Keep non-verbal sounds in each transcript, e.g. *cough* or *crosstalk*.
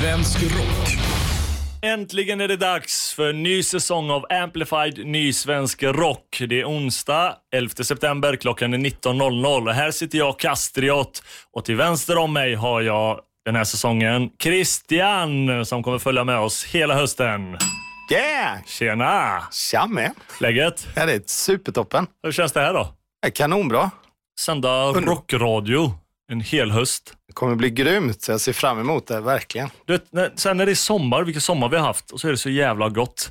svensk rock. Äntligen är det dags för en ny säsong av Amplified Ny Svensk Rock. Det är onsdag 11 september, klockan är 19.00. Här sitter jag, Kastriot, och till vänster om mig har jag den här säsongen Christian som kommer följa med oss hela hösten. Yeah! Tjena! Tjamme! Läget? Ja, det är supertoppen. Hur känns det här då? Det är kanonbra. Sända rockradio en hel höst. Det kommer bli grymt. Jag ser fram emot det, verkligen. Du vet, när, sen när det är sommar, vilken sommar vi har haft, och så är det så jävla gott.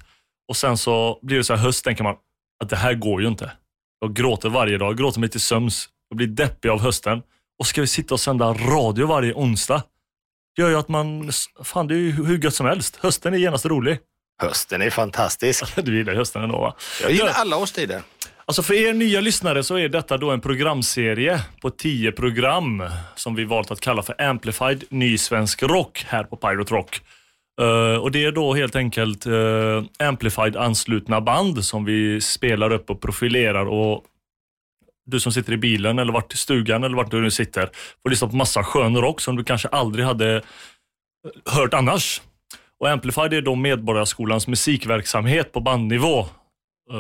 Och sen så blir det så här höst, tänker man att det här går ju inte. Jag gråter varje dag, jag gråter mig till söms. Jag blir deppig av hösten. Och ska vi sitta och sända radio varje onsdag? Det gör ju att man, fan det är ju hur gött som helst. Hösten är genast rolig. Hösten är fantastisk. *laughs* Du gillar hösten ändå va? Jag gillar alla årstider. Alltså för er nya lyssnare så är detta då en programserie på 10 program som vi valt att kalla för Amplified Ny Svensk Rock här på Pirate Rock. Uh, och Det är då helt enkelt uh, Amplified anslutna band som vi spelar upp och profilerar och du som sitter i bilen eller vart i stugan eller vart du nu sitter får lyssna på massa skön rock som du kanske aldrig hade eh, hört annars. Och Amplified är då Medborgarskolans musikverksamhet på bandnivå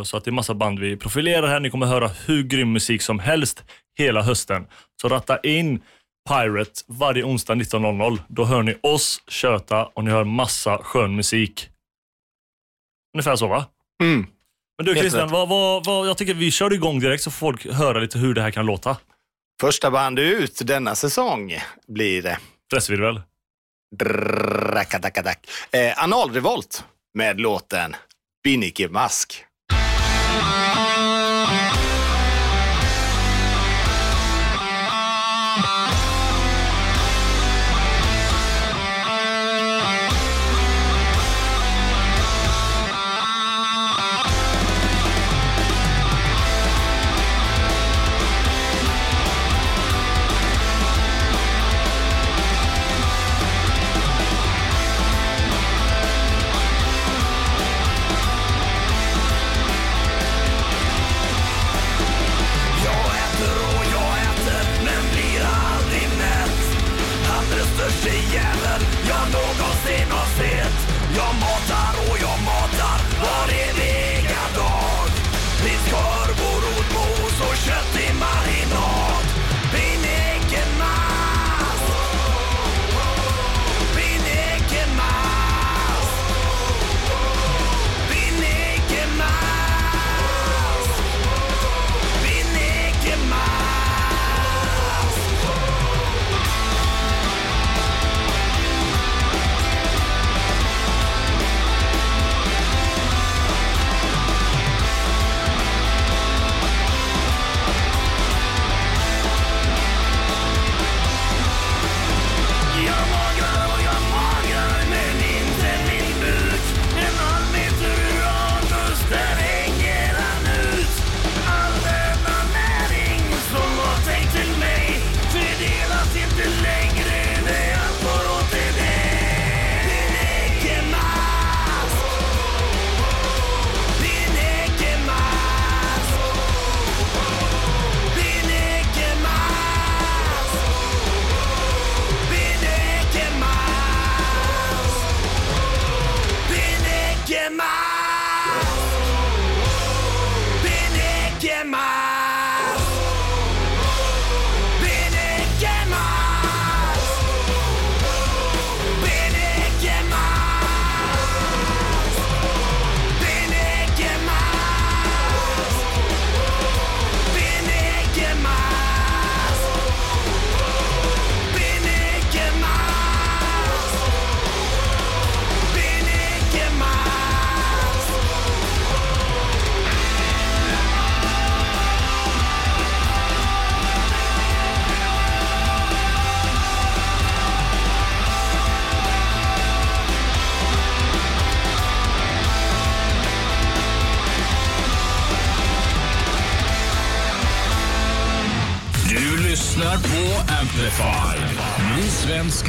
så att det är massa band vi profilerar här. Ni kommer höra hur grym musik som helst hela hösten. Så ratta in Pirate varje onsdag 19.00. Då hör ni oss köta och ni hör massa skön musik. Ungefär så va? Mm. Men du Christian, vad, vad, vad, jag tycker vi kör igång direkt så får folk höra lite hur det här kan låta. Första band ut denna säsong blir det. Stressvirvel. Drrrrakadakadak. Eh, Analrevolt med låten Binnike Thank you.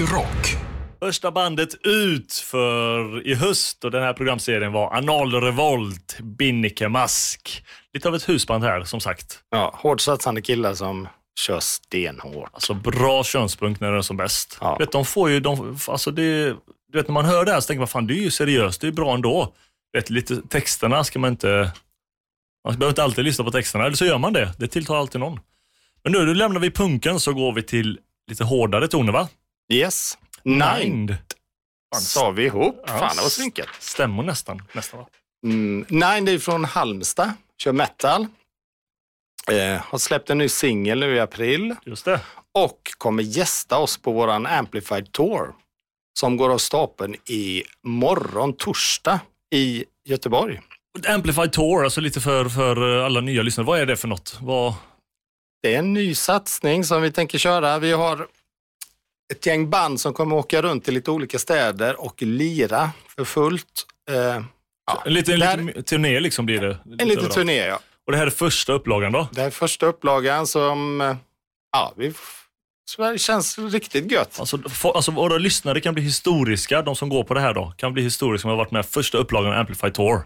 Rock. Första bandet ut för i höst och den här programserien var Anal Revolt, Binnike Mask. Lite av ett husband här som sagt. Ja, hårt satsande killar som kör stenhårt. Alltså bra könspunkt när den är som bäst. Ja. Vet, de får ju, de, alltså det, du vet när man hör det här så tänker man fan det är ju seriöst, det är bra ändå. Du vet, lite, texterna ska man inte... Man behöver inte alltid lyssna på texterna, eller så gör man det. Det tilltar alltid någon. Men nu, nu lämnar vi punken så går vi till lite hårdare toner va? Yes. Nine Mind. sa vi ihop. Ja. Fan, det var svinket. Stämmer nästan. nästan va? Mm. Nine är från Halmstad, kör metal. Eh, har släppt en ny singel nu i april Just det. och kommer gästa oss på våran Amplified Tour som går av stapeln i morgon torsdag i Göteborg. Amplified Tour, alltså lite för, för eh, alla nya lyssnare. Vad är det för något? Vad... Det är en ny satsning som vi tänker köra. Vi har ett gäng band som kommer åka runt till lite olika städer och lira för fullt. Eh, ja, En liten, där- liten turné liksom blir det. en liten turné, ja. Och det här är första upplagan då? Det här är första upplagan som, eh, ja, vi, så det känns riktigt gött. Alltså, få- alltså våra lyssnare kan bli historiska, de som går på det här då, kan bli historiska som har varit med första upplagan av Amplified Tour.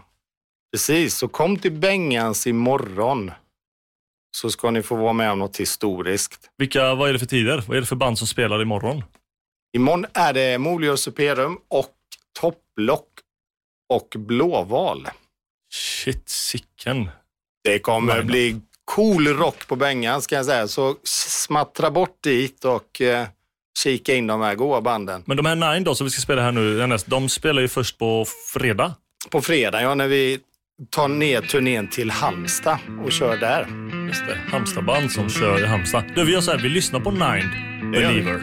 Precis, så kom till Bengans imorgon så ska ni få vara med om något historiskt. Vilka, vad är det för tider? Vad är det för band som spelar imorgon? Imorgon är det Molio Superum och Topplock och Blåval. Shit, sicken. Det kommer Line-up. bli cool rock på Bengan ska jag säga. Så smattra bort dit och eh, kika in de här goa banden. Men de här Nine då, som vi ska spela här nu de spelar ju först på fredag. På fredag, ja, när vi tar ner turnén till Halmstad och kör där. Just det, Halmstadband som kör i Halmstad. Du, vi gör så här, vi lyssnar på Nine. Believer.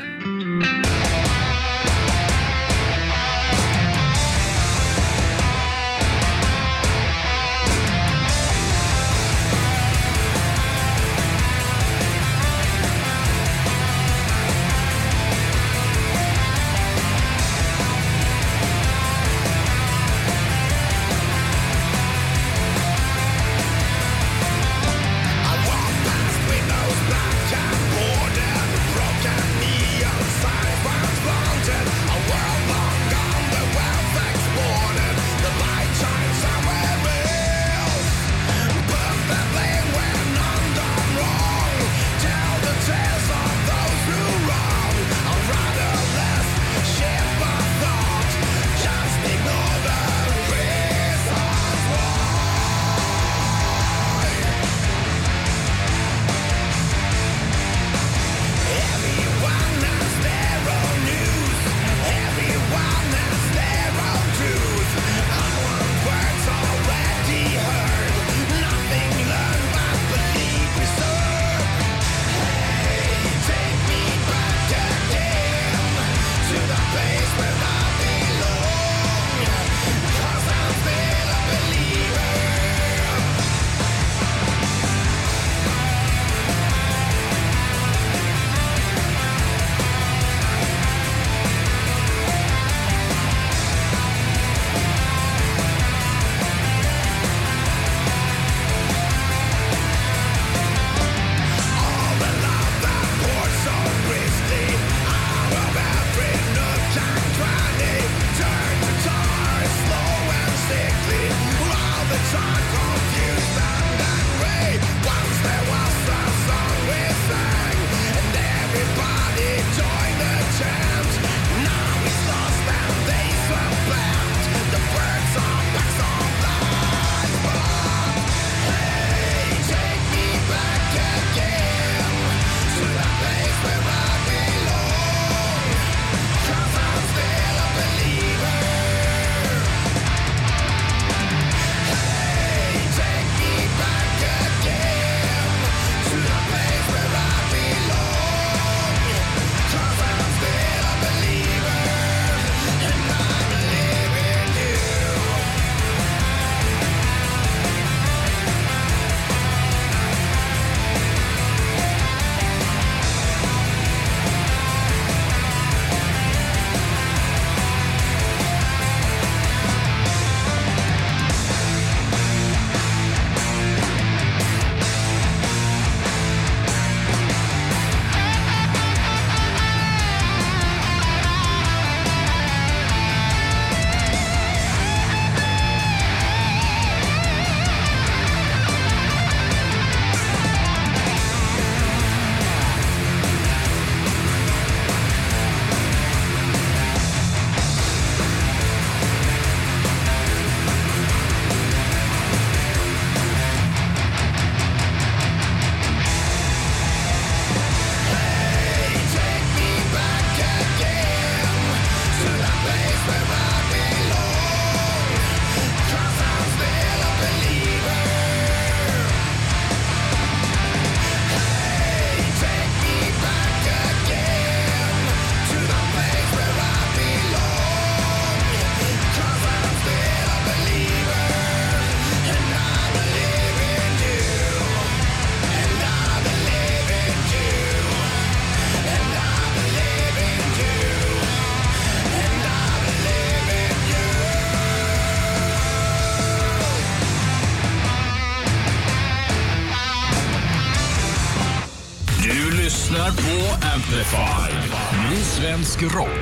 Svensk rock.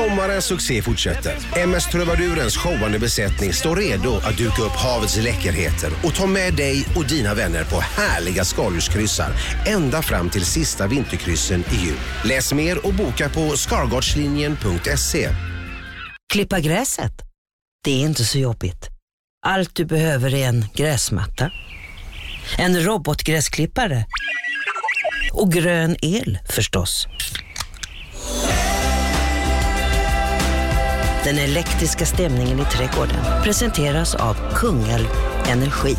Sommarens succé fortsätter. MS Trubadurens showande besättning står redo att duka upp havets läckerheter och ta med dig och dina vänner på härliga skaldjurskryssar ända fram till sista vinterkryssen i jul. Läs mer och boka på skargardslinjen.se. Klippa gräset? Det är inte så jobbigt. Allt du behöver är en gräsmatta, en robotgräsklippare och grön el förstås. Den elektriska stämningen i trädgården presenteras av Kungälv Energi.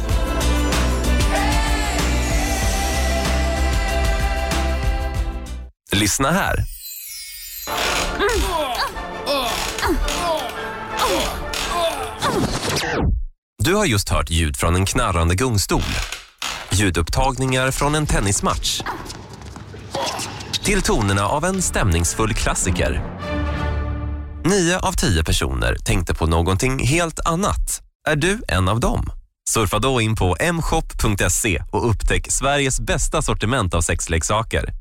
Lyssna här. Du har just hört ljud från en knarrande gungstol. Ljudupptagningar från en tennismatch. Till tonerna av en stämningsfull klassiker. Nio av tio personer tänkte på någonting helt annat. Är du en av dem? Surfa då in på mshop.se och upptäck Sveriges bästa sortiment av sexleksaker.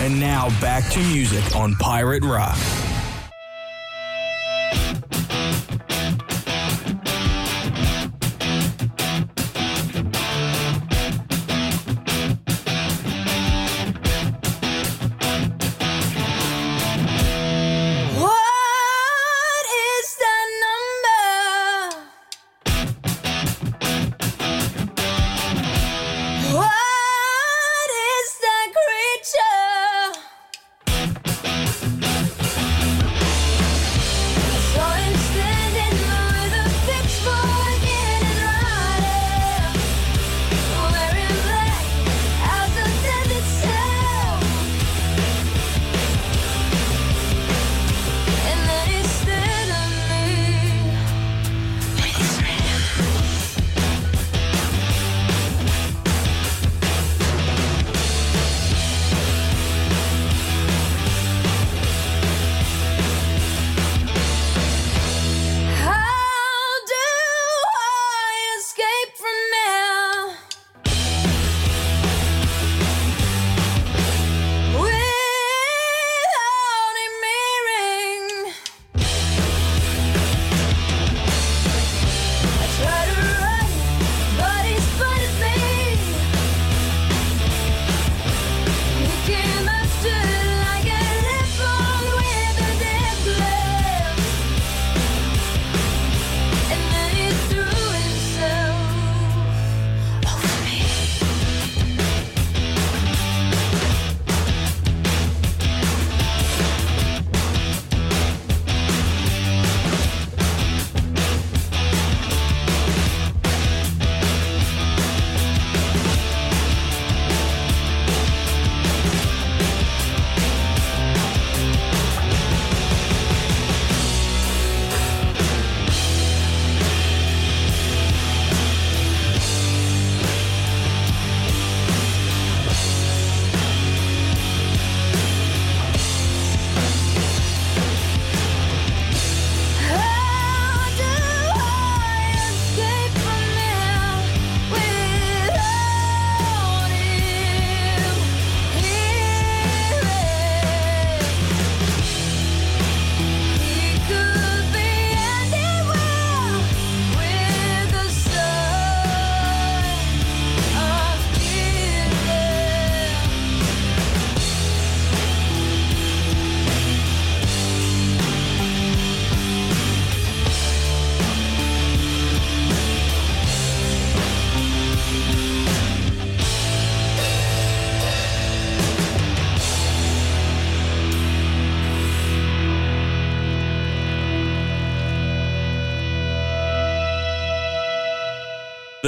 And now back to music on Pirate Rock.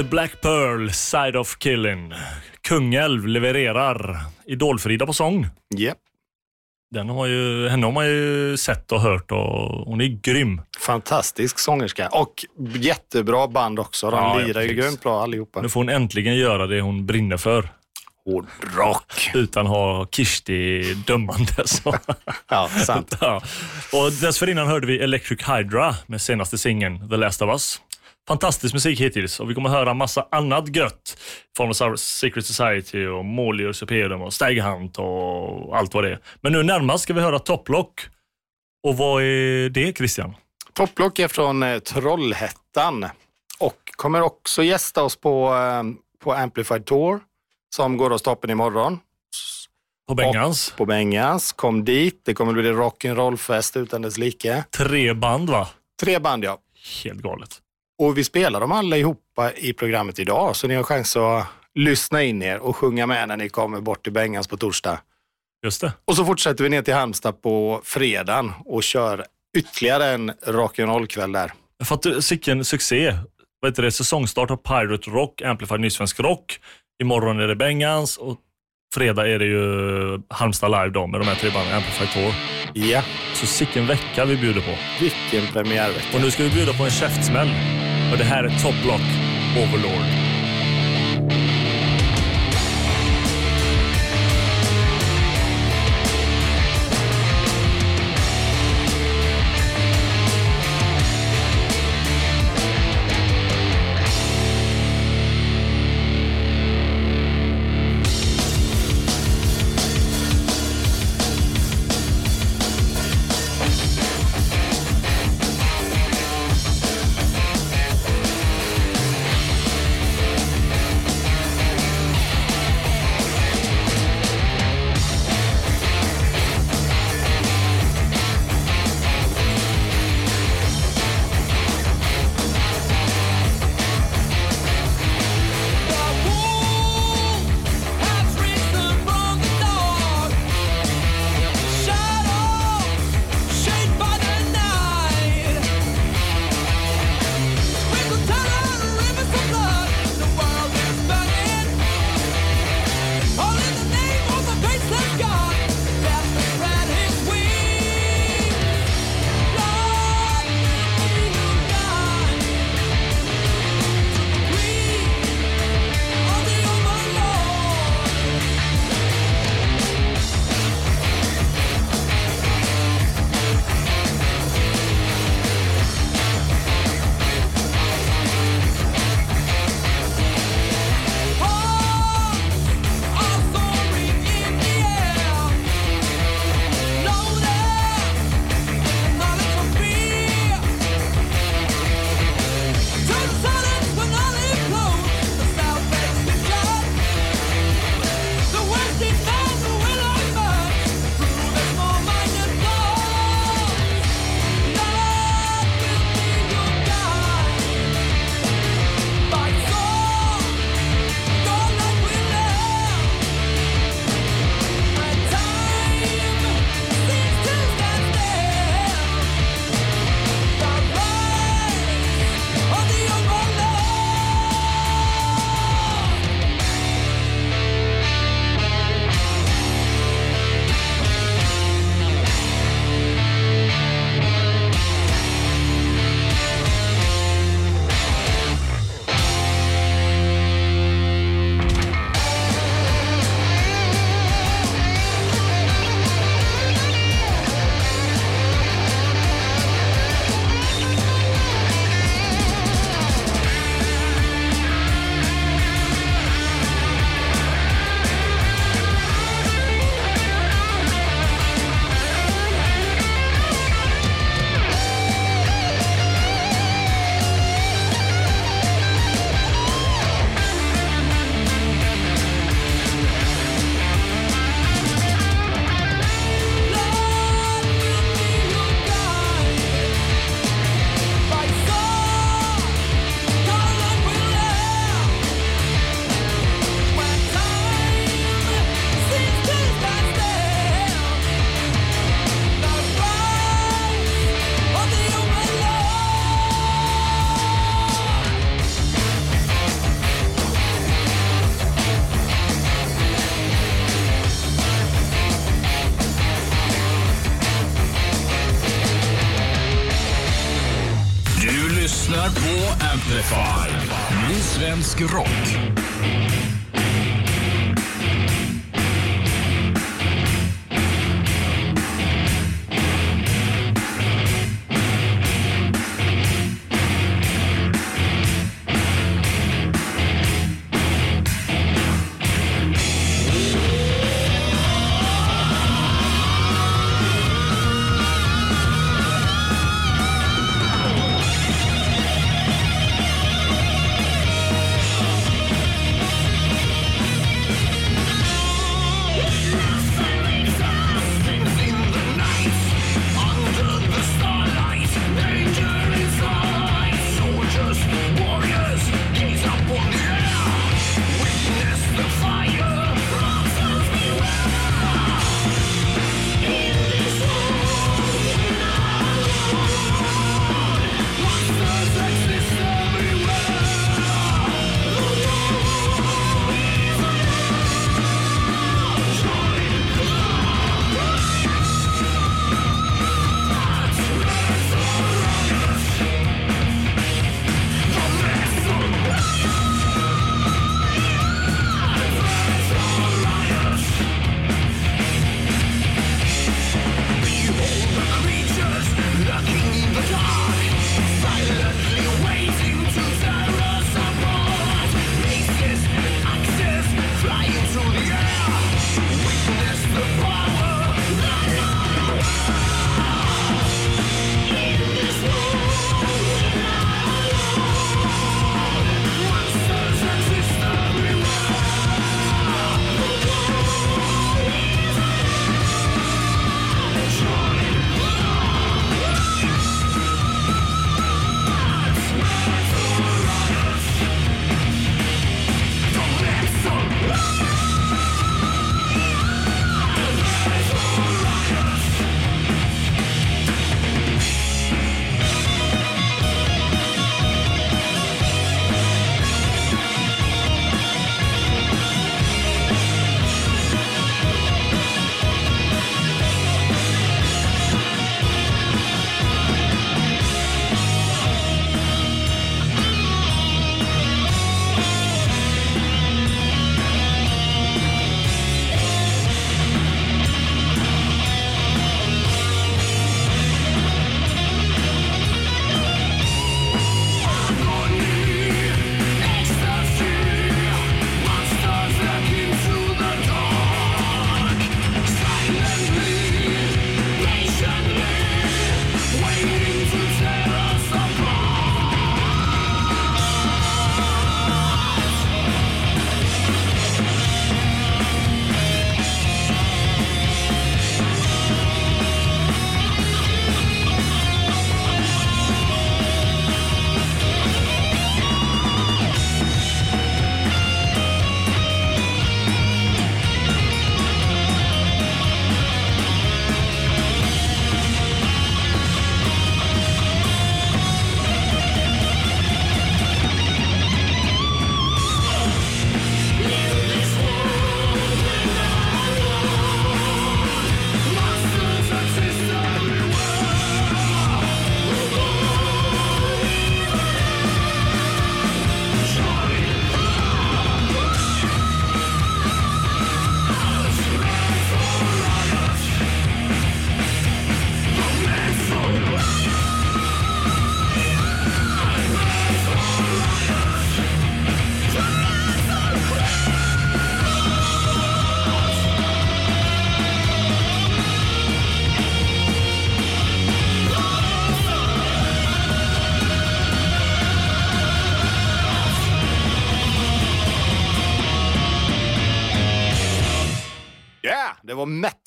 The Black Pearl, Side of Killing. Kungälv levererar. Idolfrida på sång. Yep. Den har ju, henne har man ju sett och hört och hon är grym. Fantastisk sångerska och jättebra band också. De Ja, lirar ju grymt bra allihopa. Nu får hon äntligen göra det hon brinner för. Hårdrock. Utan ha Kirsti dömande. Så. *laughs* Ja, sant. ja. Och dessförinnan hörde vi Electric Hydra med senaste singeln The Last of Us. Fantastisk musik hittills och vi kommer höra massa annat gött. Från Secret Society och Molius Imperium och Stag Hunt och allt vad det är. Men nu närmast ska vi höra Toplock. Och vad är det Christian? Topplock är från eh, Trollhättan och kommer också gästa oss på, eh, på Amplified Tour som går av stapeln imorgon. På Bengans? På Bengans. Kom dit. Det kommer bli rock'n'roll-fest utan dess like. Tre band va? Tre band ja. Helt galet. Och vi spelar dem alla ihopa i programmet idag så ni har chans att lyssna in er och sjunga med när ni kommer bort till Bengans på torsdag. Just det. Och så fortsätter vi ner till Halmstad på fredagen och kör ytterligare en rock'n'roll-kväll där. För att sicken succé. Vad heter det? Säsongstart av Pirate Rock, Amplified Nysvensk Rock. Imorgon är det Bengans och fredag är det ju Halmstad Live då med de här tre banden, Amplified Tour. Ja, Så sicken vecka vi bjuder på. vilken premiärvecka. Och nu ska vi bjuda på en käftsmäll. Och det här är Top Block Overlord.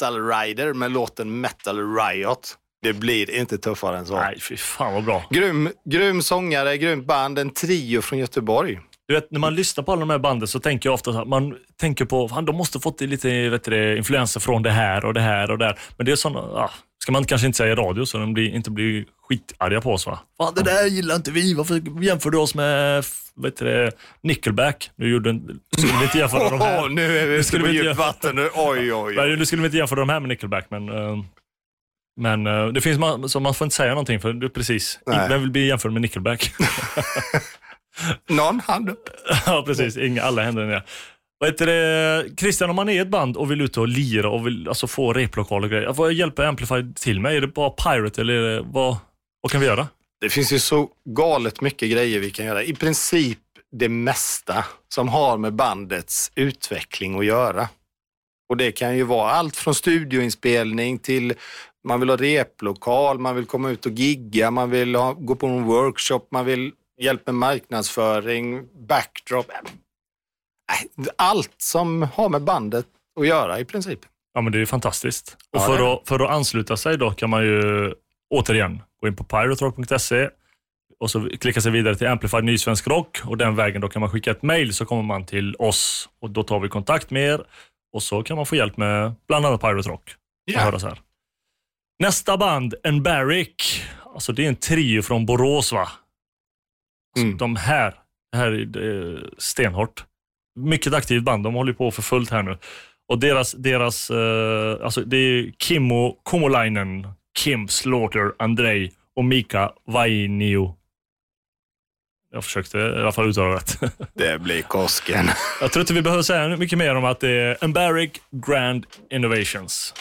Metal Rider med låten Metal Riot. Det blir inte tuffare än så. Nej, fy fan vad bra. Grym, grym sångare, grymt band, en trio från Göteborg. Du vet, när man lyssnar på alla de här banden så tänker jag ofta att man tänker på fan, de måste fått lite vet du, influenser från det här och det här och det här. Men det är såna, ja, ska man kanske inte säga i radio så de blir, inte blir skitarga på oss. Va? Fan, det där gillar inte vi. Varför jämför du oss med vet du, Nickelback? Nu gjorde en, skulle vi inte jämföra de här. Åh, nu är vi ute på djupt vatten. Nu. Oj, oj, oj. Nu skulle vi inte jämföra de här med Nickelback, men... ehm, Men eh, det finns man, så man får inte säga någonting för det precis. Nej. Vem vill bli jämförd med Nickelback? *laughs* Någon hand upp. *laughs* ja, precis. Inga, alla händer ner. Vad heter det? Christian, om man är ett band och vill ut och lira och vill alltså, få replokal och grejer. Vad hjälper Amplify till med? Är det bara Pirate eller är det, vad, vad kan vi göra? Det finns ju så galet mycket grejer vi kan göra. I princip det mesta som har med bandets utveckling att göra. Och det kan ju vara allt från studioinspelning till man vill ha replokal, man vill komma ut och gigga, man vill ha, gå på en workshop, man vill hjälp med marknadsföring, backdrop. Nej, Allt som har med bandet att göra i princip. Ja, men det är ju fantastiskt. Och Ja, för, att, för att ansluta sig då kan man ju återigen gå in på piraterock.se och så klicka sig vidare till Amplified Ny Svensk Rock och den vägen då kan man skicka ett mail så kommer man till oss och då tar vi kontakt med er och så kan man få hjälp med bland annat Pirate Rock. Höra så här. Nästa band, Enbaric. Alltså det är en trio från Borås va? Alltså, Mm. De här, det här är är stenhårt. Mycket aktivt band, de håller på för fullt här nu. Och deras, deras eh, alltså det är Kimmo Komolainen, Kim Slaughter, Andrei och Mika Vainio. Jag försökte i alla fall uttala rätt. *laughs* Det blir Kosken. Jag tror inte vi behöver säga mycket mer om att det är Embaric Grand Innovations.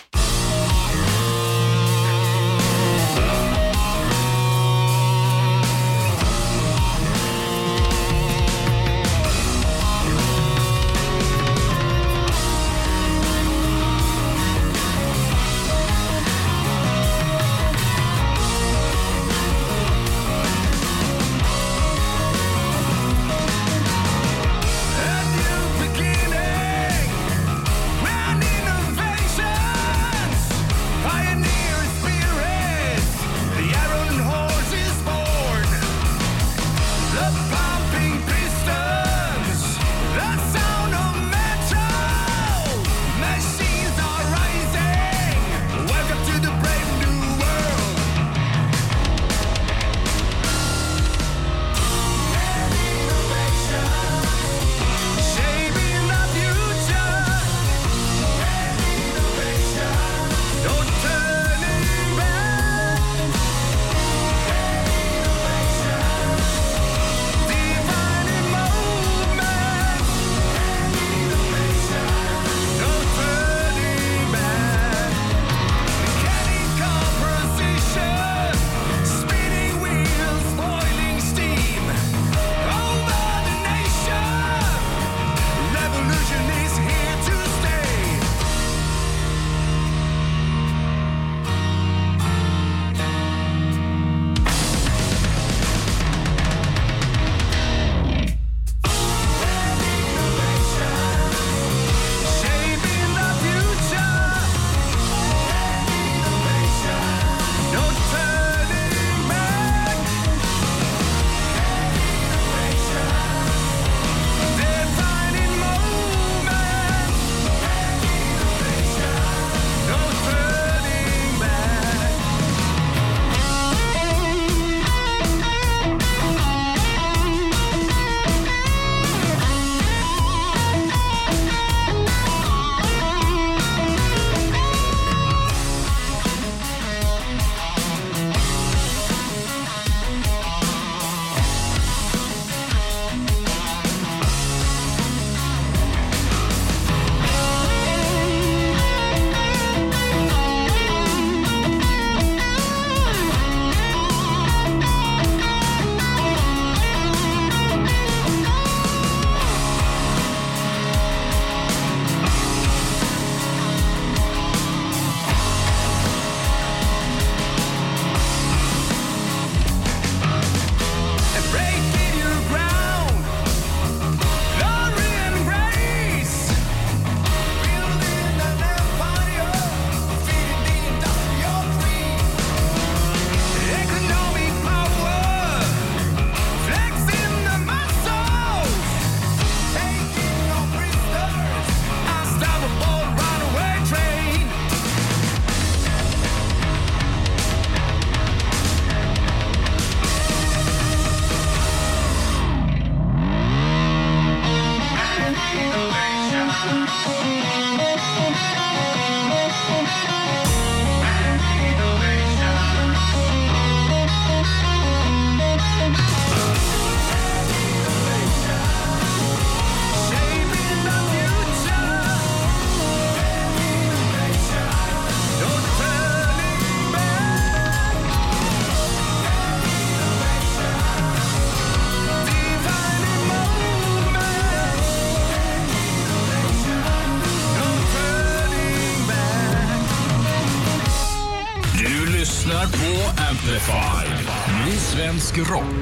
Svensk rock.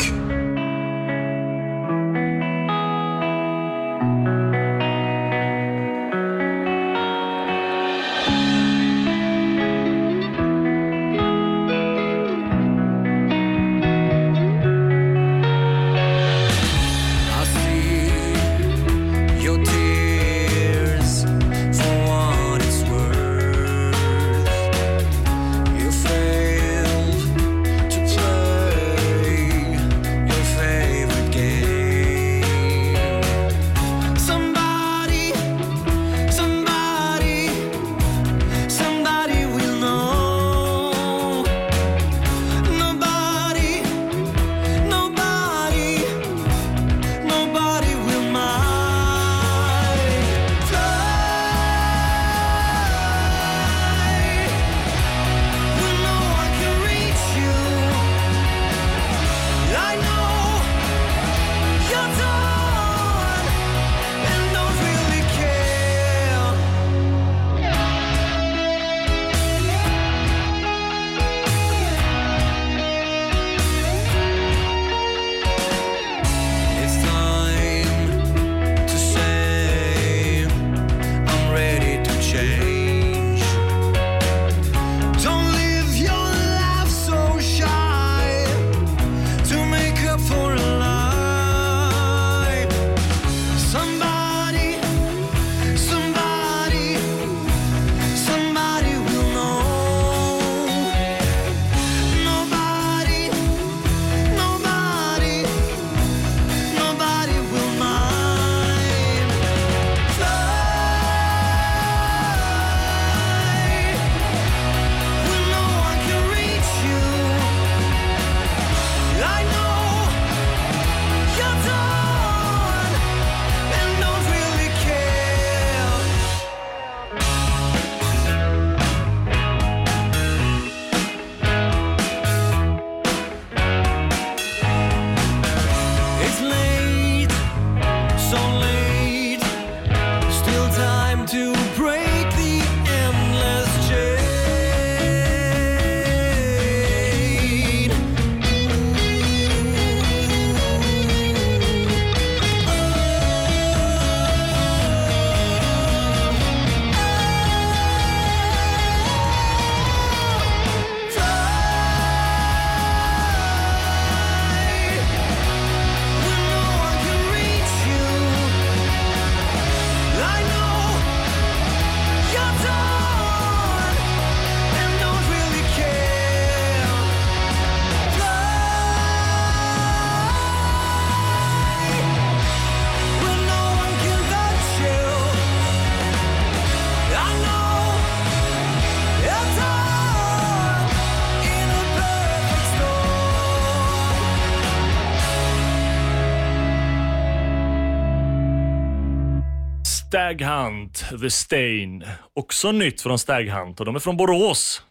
Stag Hunt, The Stain. Också nytt från Stag Hunt och de är från Borås.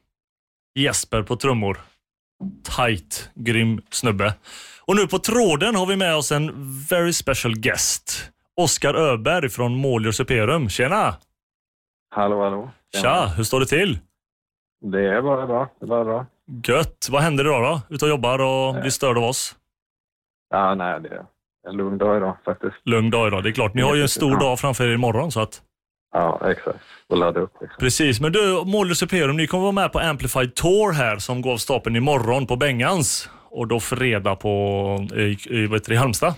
Jesper på trummor. Tight, grym snubbe. Och nu på tråden har vi med oss en very special guest. Oskar Öberg från Målior Superium. Tjena! Hallå, hallå. Tja, hur står det till? Det är bara bra. Det är bara bra. Gött. Vad händer idag då? Ut och jobbar och blir störd av oss? Ja, nej, det en lugn dag idag faktiskt. Lugn dag idag, det är klart. Ni har ju en stor dag framför er imorgon. Så att... Ja, exakt. Och ladda upp. Liksom. Precis, men du, Målior Superium, ni kommer vara med på Amplified Tour här som går av stapeln imorgon på Bengans. Och då fredag på, i, i, vad heter det, Halmstad.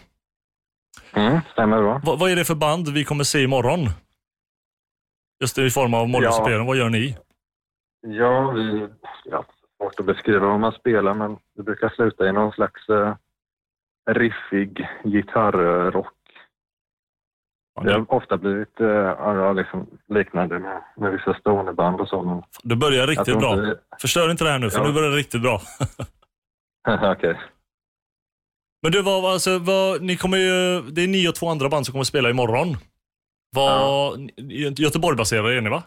Mm, stämmer bra. Vad, vad är det för band vi kommer se imorgon? Just i form av Målior Ja. Superium, vad gör ni? Ja, vi... Ja, svårt att beskriva vad man spelar, men det brukar sluta i någon slags eh, riffig gitarrrock. Ja, Det har ofta blivit ja, liksom liknande med, med vissa stående band och så. Du börjar riktigt bra. inte- Förstör inte det här nu, för Ja. nu börjar det riktigt bra. *laughs* Okej. Men du, vad, alltså, vad, ni kommer ju, det är ni och två andra band som kommer spela imorgon. Vad, Göteborg-baserade är ni va?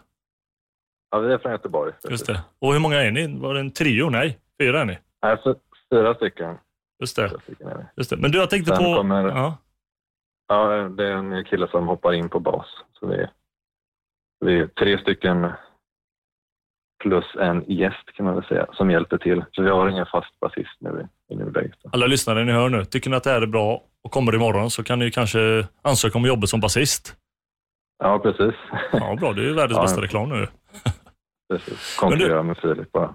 Ja, vi är från Göteborg. Just det. Och hur många är ni? Var det en trio? Nej, fyra är ni. Nej, fyra stycken. Just det. Just det. Men du, jag tänkte Sen på... kommer- Ja. Ja, det är en kille som hoppar in på bas. Så vi vi är tre stycken plus en gäst kan man väl säga, som hjälper till. Så vi har ingen fast basist nu i, i nuläget. Alla lyssnare ni hör nu, tycker ni att det här är bra och kommer imorgon så kan ni kanske ansöka om jobbet som basist. Ja, precis. Ja, bra. Det är ju världens Ja. bästa reklam nu. Precis. Konkurrera med Filip bara.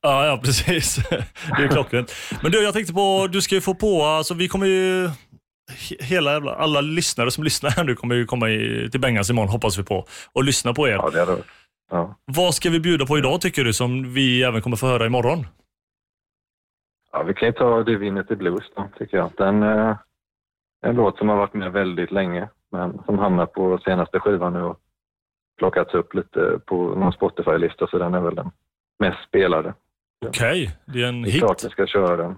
Ja, ja precis. *laughs* Det är klockrent. Men du, jag tänkte på, du ska ju få på, alltså vi kommer ju, he- hela, alla lyssnare som lyssnar här nu kommer ju komma i, till Bengas imorgon hoppas vi på och lyssna på er. Ja, det hade. Ja. Vad ska vi bjuda på idag tycker du som vi även kommer få höra imorgon? Ja, vi kan ju ta Divinity Blues då, tycker jag. Den eh, är en låt som har varit med väldigt länge, men som hamnar på senaste skivan nu och plockats upp lite på någon Spotify-lista, så den är väl den mest spelade. Okej, det är en Det är hit. klart vi ska köra den.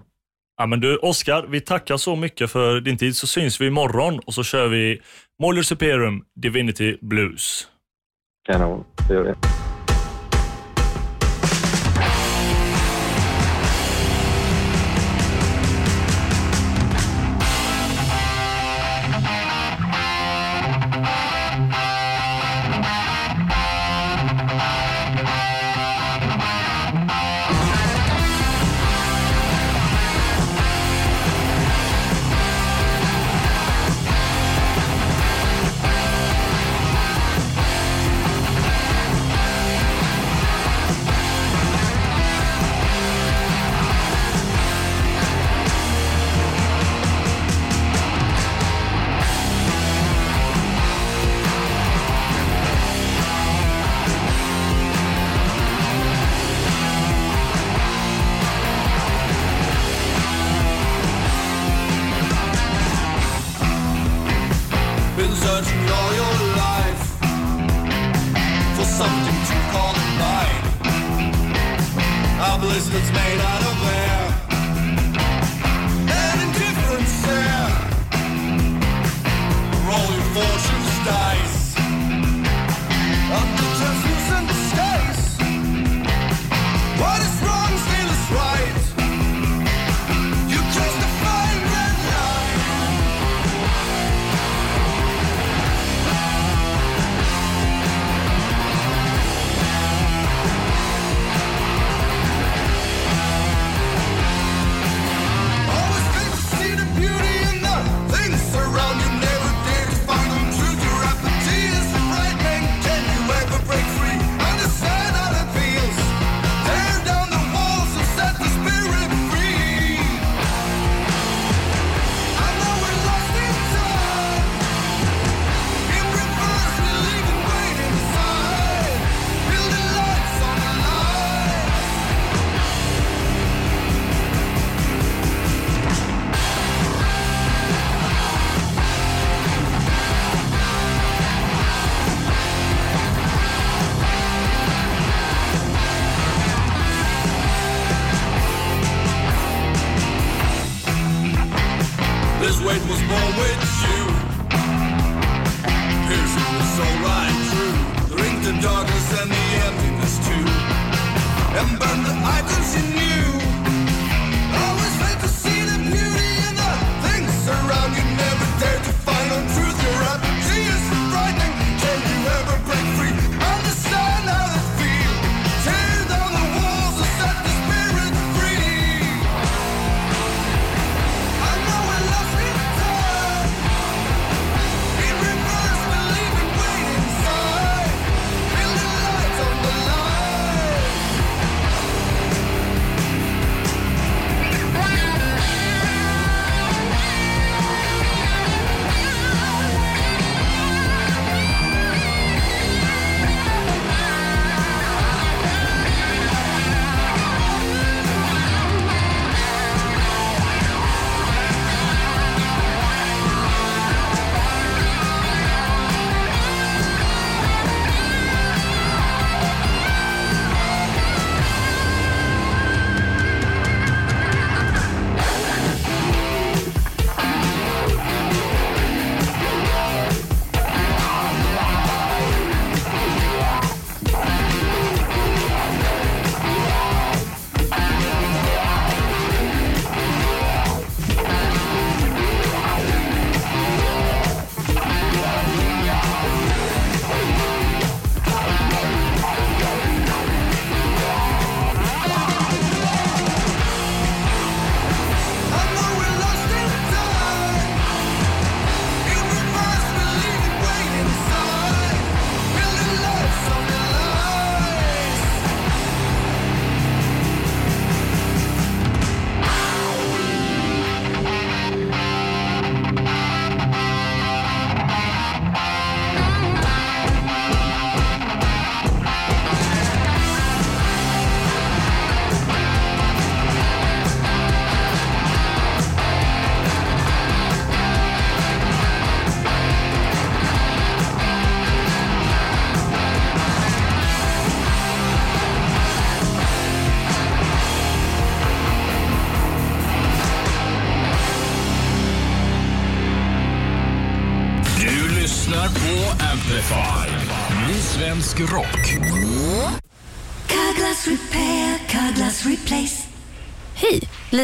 Ja, men du, Oskar, vi tackar så mycket för din tid. Så syns vi imorgon och så kör vi Moller Superium Divinity Blues. Kanon, det gör vi.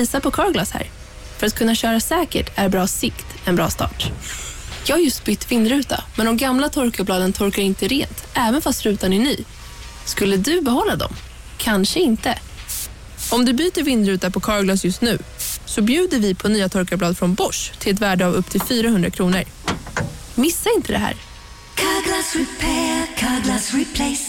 Hej, Lisa på Carglass här. För att kunna köra säkert är bra sikt en bra start. Jag har just bytt vindruta, men de gamla torkarbladen torkar inte rent, även fast rutan är ny. Skulle du behålla dem? Kanske inte. Om du byter vindruta på Carglass just nu så bjuder vi på nya torkarblad från Bosch till ett värde av upp till 400 kronor. Missa inte det här. Carglass repair, Carglass replace.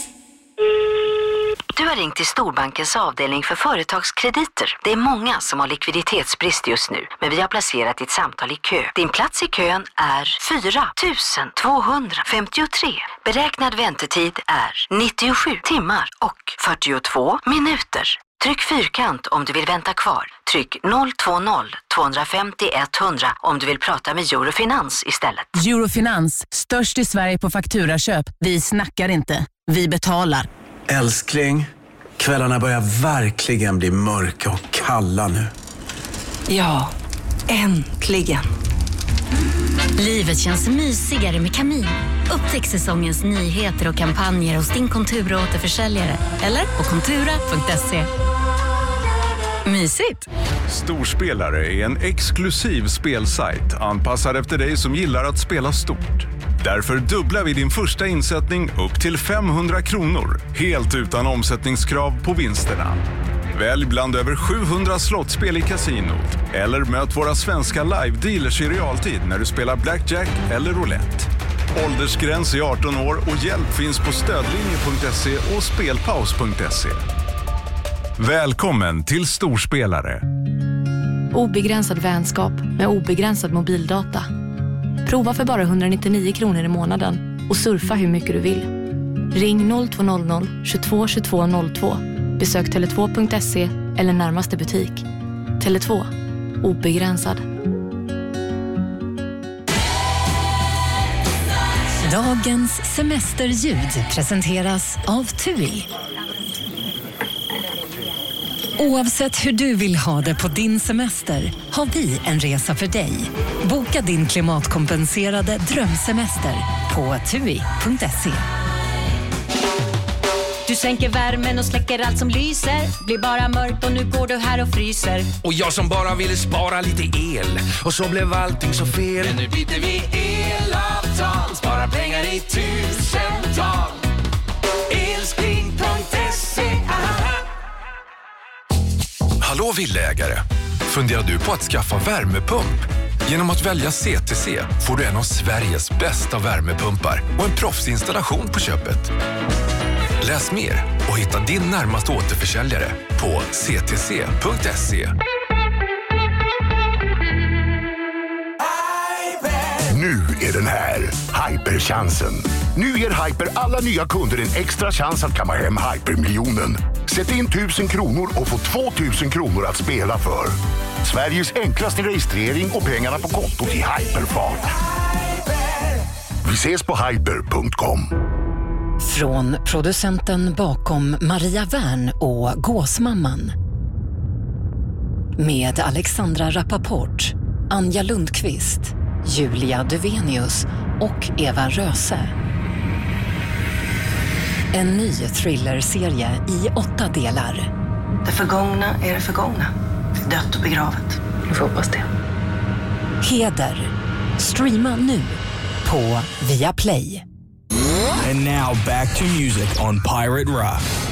Du har ringt till Storbankens avdelning för företagskrediter. Det är många som har likviditetsbrist just nu, men vi har placerat ditt samtal i kö. Din plats i kön är 4 253. Beräknad väntetid är 97 timmar och 42 minuter. Tryck fyrkant om du vill vänta kvar. Tryck 020 250 100 om du vill prata med Eurofinans istället. Eurofinans, störst i Sverige på fakturaköp. Vi snackar inte, vi betalar. Älskling, kvällarna börjar verkligen bli mörka och kalla nu. Ja, äntligen. Livet känns mysigare med kamin. Upptäck säsongens nyheter och kampanjer hos din Kontura återförsäljare eller på kontura.se. Mysigt! Storspelare är en exklusiv spelsajt anpassad efter dig som gillar att spela stort. Därför dubblar vi din första insättning upp till 500 kronor, helt utan omsättningskrav på vinsterna. Välj bland över 700 slottspel i kasinot eller möt våra svenska live-dealers i realtid när du spelar blackjack eller roulette. Åldersgräns är 18 år och hjälp finns på stödlinje.se och spelpaus.se. Välkommen till Storspelare. Obegränsad vänskap med obegränsad mobildata. Prova för bara 199 kronor i månaden och surfa hur mycket du vill. Ring 0200 22 22 02. Besök tele2.se eller närmaste butik. Tele2. Obegränsad. Dagens semesterljud presenteras av TUI. Oavsett hur du vill ha det på din semester har vi en resa för dig. Boka din klimatkompenserade drömsemester på tui.se. Du sänker värmen och släcker allt som lyser. Blir bara mörkt och nu går du här och fryser. Och jag som bara ville spara lite el och så blev allting så fel. Men nu byter vi elavtal, sparar pengar i tusental. Elspring.se Hallå villaägare! Funderar du på att skaffa värmepump? Genom att välja CTC får du en av Sveriges bästa värmepumpar och en proffsinstallation på köpet. Läs mer och hitta din närmaste återförsäljare på ctc.se. Nu är den här, hyperchansen. Nu ger Hyper alla nya kunder en extra chans att kamma hem hypermiljonen. Sätt in 1000 kronor och få 2000 kronor att spela för. Sveriges enklaste registrering och pengarna på kontot i hyperfart. Vi ses på hyper.com. Från producenten bakom Maria Wern och Gåsmamman. Med Alexandra Rappaport, Anja Lundqvist, Julia Duvenius och Eva Röse. En ny thrillerserie i åtta delar. Det förgångna är det förgångna. Dött och begravet. Jag får hoppas det. Heder. Streama nu på Viaplay. And now back to music on Pirate Rock.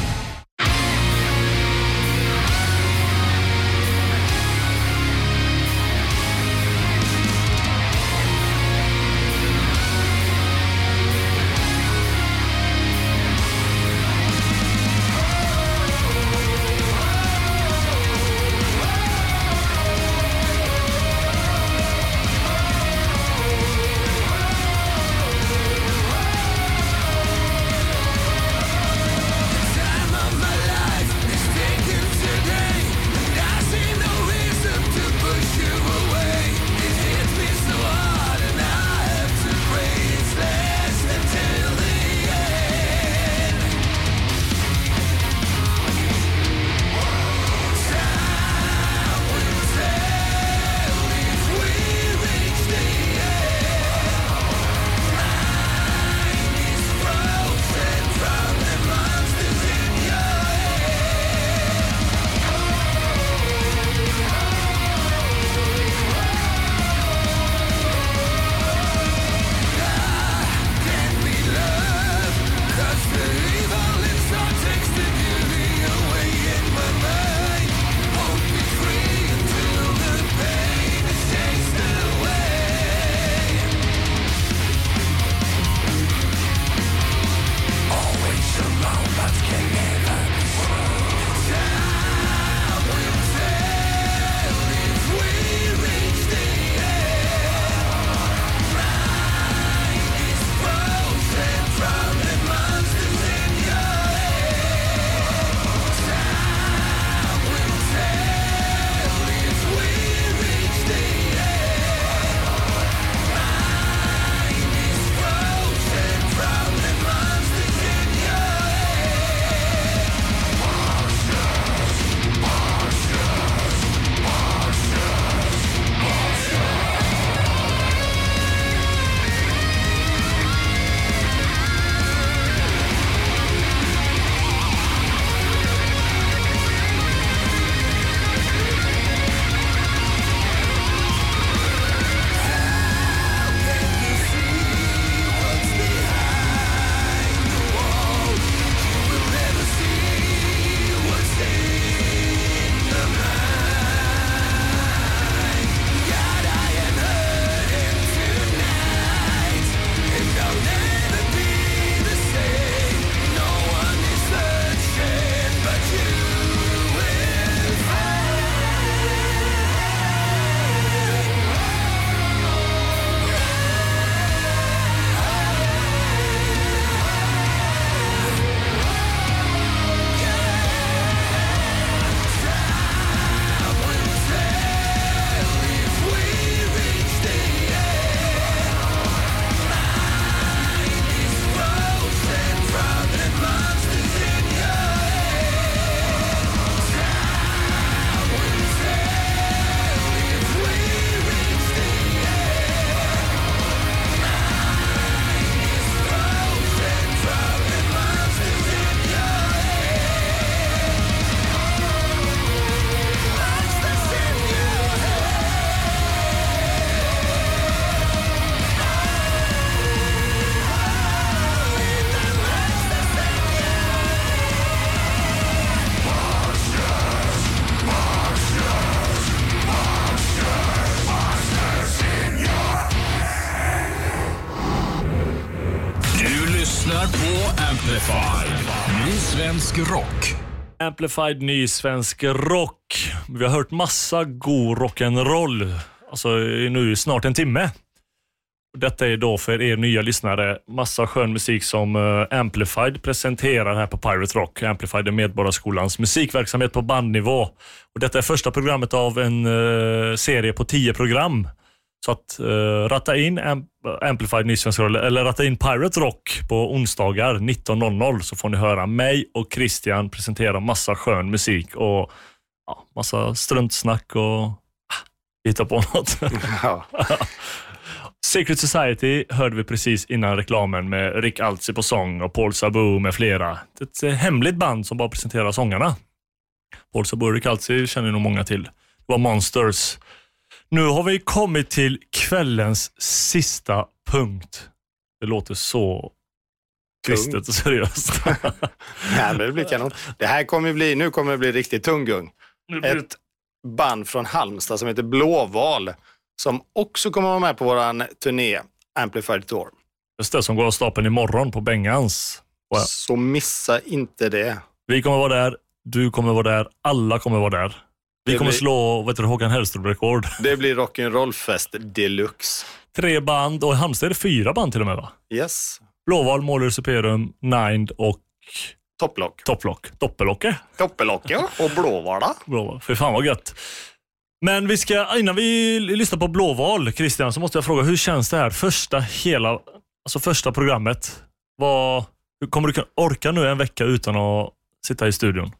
Amplified ny svensk rock. Vi har hört massa god rock'n'roll. Alltså nu i snart en timme. Detta är då för er nya lyssnare massa skön musik som eh, Amplified presenterar här på Pirate Rock. Amplified är Medborgarskolans musikverksamhet på bandnivå. Och detta är första programmet av en eh, serie på tio program. Så att uh, ratta in Am- Amplified ny svensk roll, eller ratta in Pirate Rock på onsdagar 19.00 så får ni höra mig och Christian presentera massa skön musik och ja, massa struntsnack och ah, hitta på något. *laughs* *laughs* Secret Society hörde vi precis innan reklamen med Rick Altsy på sång och Paul Sabu med flera. Ett eh, hemligt band som bara presenterar sångarna. Paul Sabu och Rick Altsy känner nog många till. Det var Monsters. Nu har vi kommit till kvällens sista punkt. Det låter så kristet och seriöst. *laughs* Nej, men det blir kanon. Det här kommer bli, nu kommer det bli riktigt blir det- Ett band från Halmstad som heter Blåval som också kommer vara med på våran turné Amplified Tour. Just det, som går av stapeln imorgon på Bengans. Så missa inte det. Vi kommer vara där, du kommer vara där, alla kommer vara där. Vi kommer blir- slå heter det, Håkan Hellström-rekord. Det blir rock'n'roll-fest deluxe. Tre band och i Halmstad är det fyra band till och med va? Yes. Blåval, Måler Superum, Nind och Topplock. Topplock. Doppelocke. Toppelocke och Blåvala. Blåval. Fy fan vad gött. Men vi ska, innan vi lyssnar på Blåval, Christian, så måste jag fråga, hur känns det här första hela, alltså första programmet? Vad, kommer du kunna orka nu en vecka utan att sitta i studion?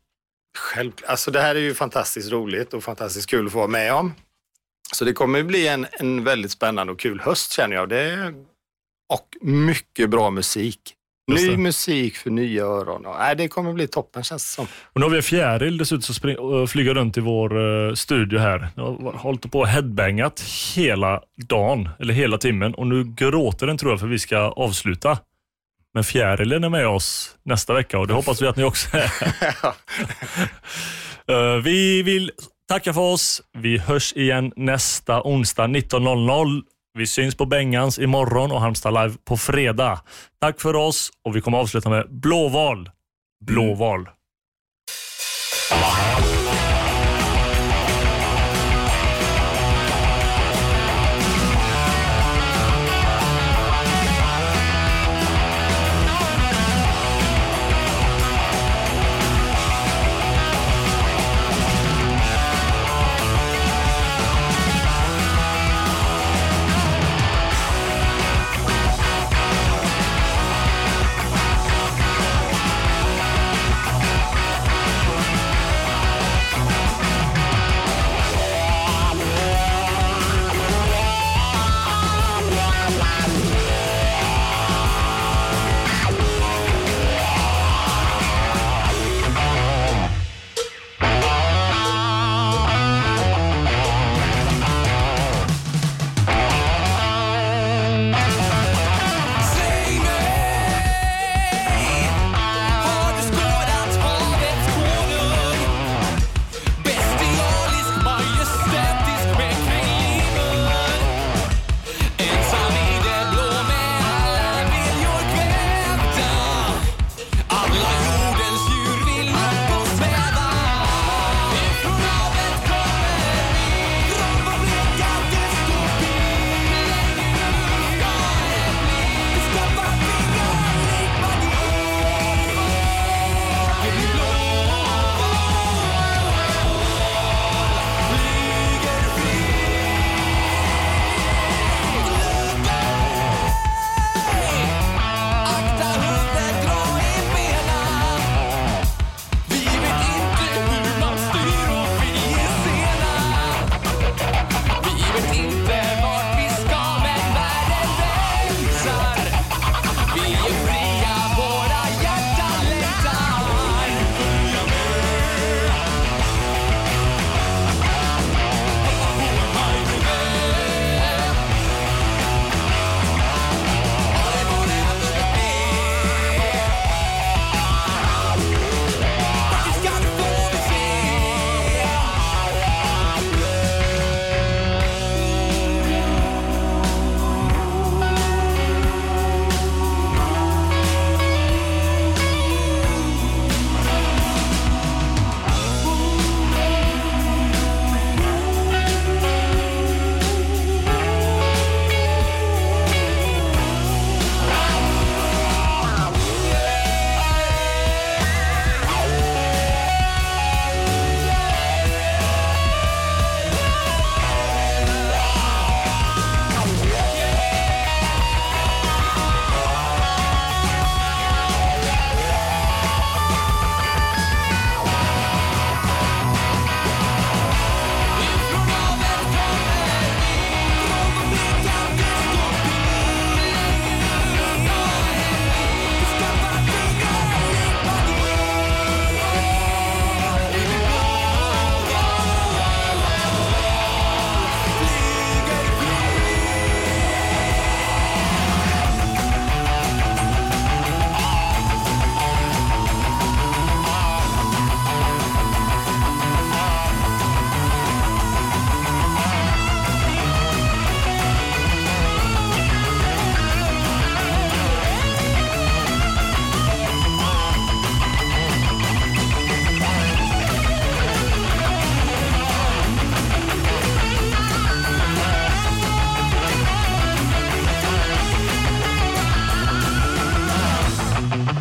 Självklart. Alltså det här är ju fantastiskt roligt och fantastiskt kul att få vara med om. Så det kommer bli en, en väldigt spännande och kul höst känner jag. Det, och mycket bra musik. Ny musik för nya öron. Och, nej, det kommer bli toppen känns det som. Och nu har vi en fjäril dessutom som spring, flyger runt i vår eh, studio här. Jag har hållit på och headbangat hela dagen, eller hela timmen och nu gråter den tror jag för vi ska avsluta. Men fjärilen är med oss nästa vecka och det hoppas vi att ni också är. *laughs* Eh, vi vill tacka för oss. Vi hörs igen nästa onsdag 19.00. Vi syns på Bengans imorgon och Halmstad live på fredag. Tack för oss och vi kommer avsluta med Blåval. Blåval. Det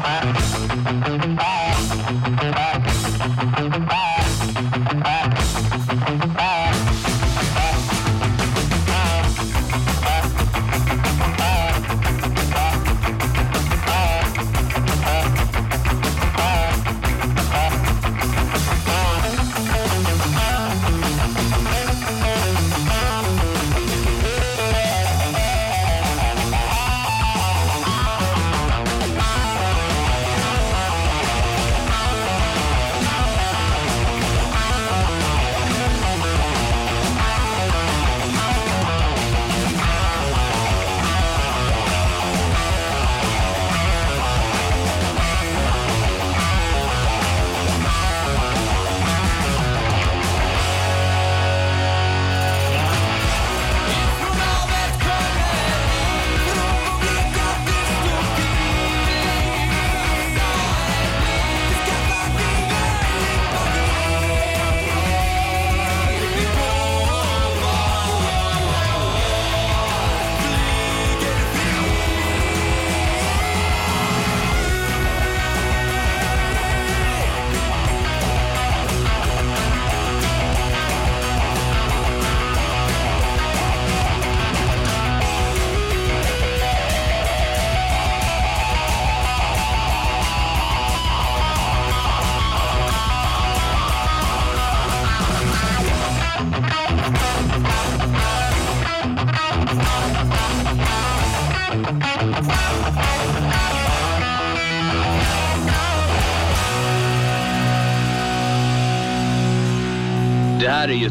Bye.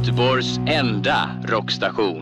Göteborgs enda rockstation.